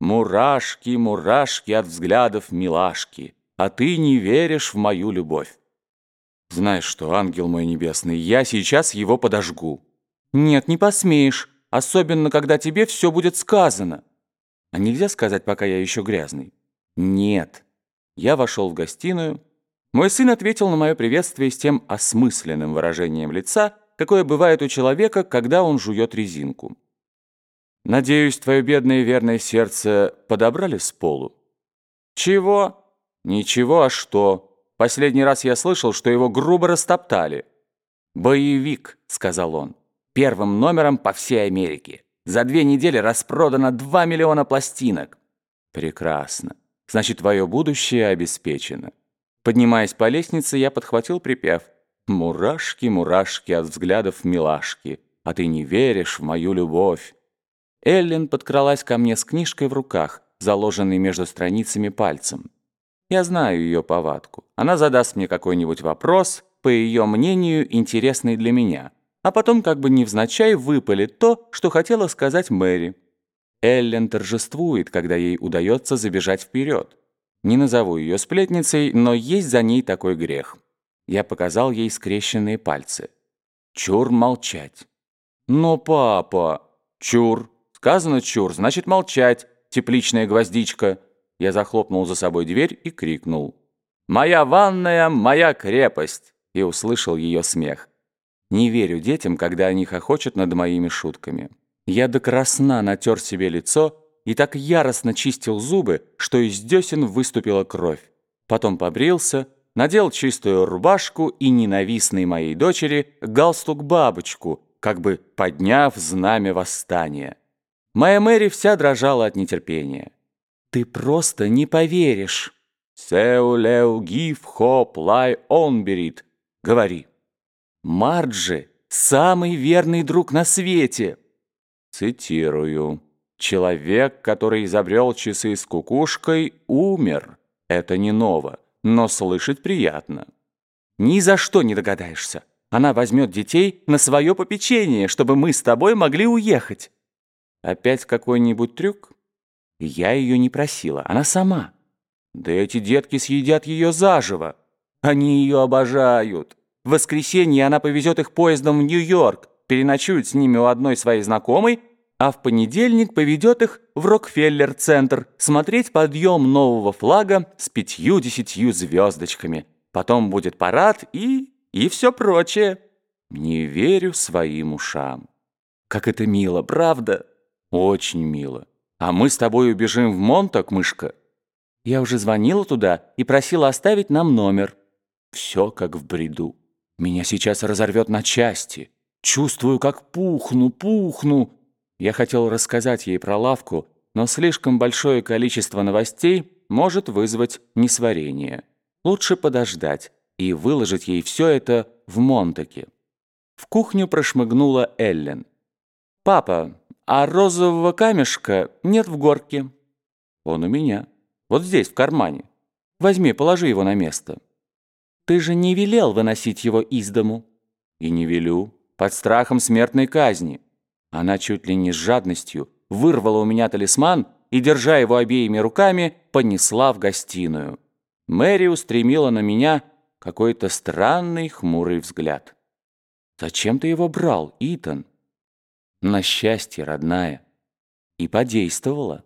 Мурашки, мурашки от взглядов милашки, а ты не веришь в мою любовь. Знаешь что, ангел мой небесный, я сейчас его подожгу. Нет, не посмеешь, особенно когда тебе все будет сказано. А нельзя сказать, пока я еще грязный? Нет. Я вошел в гостиную. Мой сын ответил на мое приветствие с тем осмысленным выражением лица, какое бывает у человека, когда он жует резинку. Надеюсь, твое бедное верное сердце подобрали с полу? Чего? Ничего, а что? Последний раз я слышал, что его грубо растоптали. «Боевик», — сказал он, — «первым номером по всей Америке. За две недели распродано 2 миллиона пластинок». «Прекрасно. Значит, твое будущее обеспечено». Поднимаясь по лестнице, я подхватил припев «Мурашки, мурашки от взглядов милашки, а ты не веришь в мою любовь». Эллен подкралась ко мне с книжкой в руках, заложенной между страницами пальцем. Я знаю ее повадку. Она задаст мне какой-нибудь вопрос, по ее мнению, интересный для меня, а потом как бы невзначай выпалит то, что хотела сказать Мэри. Эллен торжествует, когда ей удается забежать вперед. Не назову ее сплетницей, но есть за ней такой грех. Я показал ей скрещенные пальцы. Чур молчать. Но папа... Чур. Сказано чур, значит молчать, тепличная гвоздичка. Я захлопнул за собой дверь и крикнул. «Моя ванная, моя крепость!» и услышал ее смех. Не верю детям, когда они хохочут над моими шутками. Я до красна натер себе лицо и так яростно чистил зубы, что из десен выступила кровь. Потом побрился, надел чистую рубашку и ненавистной моей дочери галстук-бабочку, как бы подняв знамя восстания. Моя Мэри вся дрожала от нетерпения. Ты просто не поверишь. Сеу леу гиф хоп лай он берит. Говори. Марджи — самый верный друг на свете. Цитирую. Человек, который изобрел часы с кукушкой, умер. Это не ново, но слышать приятно. Ни за что не догадаешься. Она возьмет детей на свое попечение, чтобы мы с тобой могли уехать. Опять какой-нибудь трюк? Я ее не просила, она сама. Да эти детки съедят ее заживо. Они ее обожают. В воскресенье она повезет их поездом в Нью-Йорк, переночует с ними у одной своей знакомой, а в понедельник поведет их в Рокфеллер-центр смотреть подъем нового флага с пятью-десятью звездочками. Потом будет парад и... и все прочее. Не верю своим ушам. Как это мило, правда? Очень мило. А мы с тобой убежим в Монтак, мышка. Я уже звонила туда и просила оставить нам номер. Все как в бреду. Меня сейчас разорвет на части. Чувствую, как пухну, пухну. Я хотел рассказать ей про лавку, но слишком большое количество новостей может вызвать несварение. Лучше подождать и выложить ей все это в Монтаке. В кухню прошмыгнула Эллен. «Папа, а розового камешка нет в горке. Он у меня. Вот здесь, в кармане. Возьми, положи его на место. Ты же не велел выносить его из дому. И не велю. Под страхом смертной казни. Она чуть ли не с жадностью вырвала у меня талисман и, держа его обеими руками, понесла в гостиную. Мэри устремила на меня какой-то странный хмурый взгляд. «Зачем ты его брал, Итан?» На счастье, родная. И подействовала.